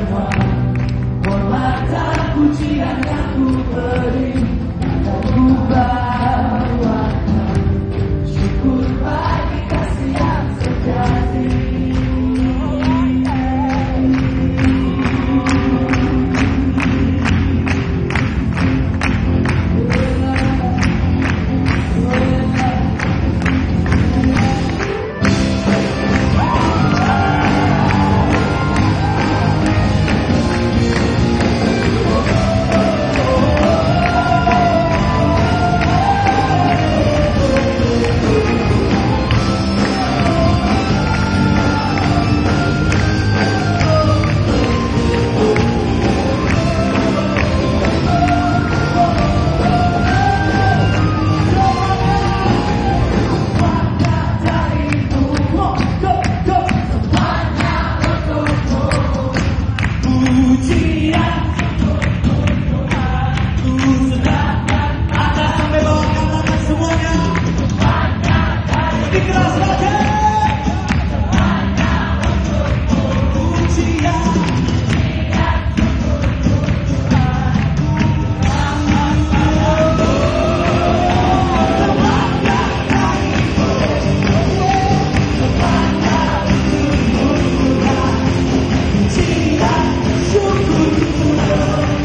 semua. Hormat tak pujian yang ku beri. Tak berubah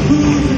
Who's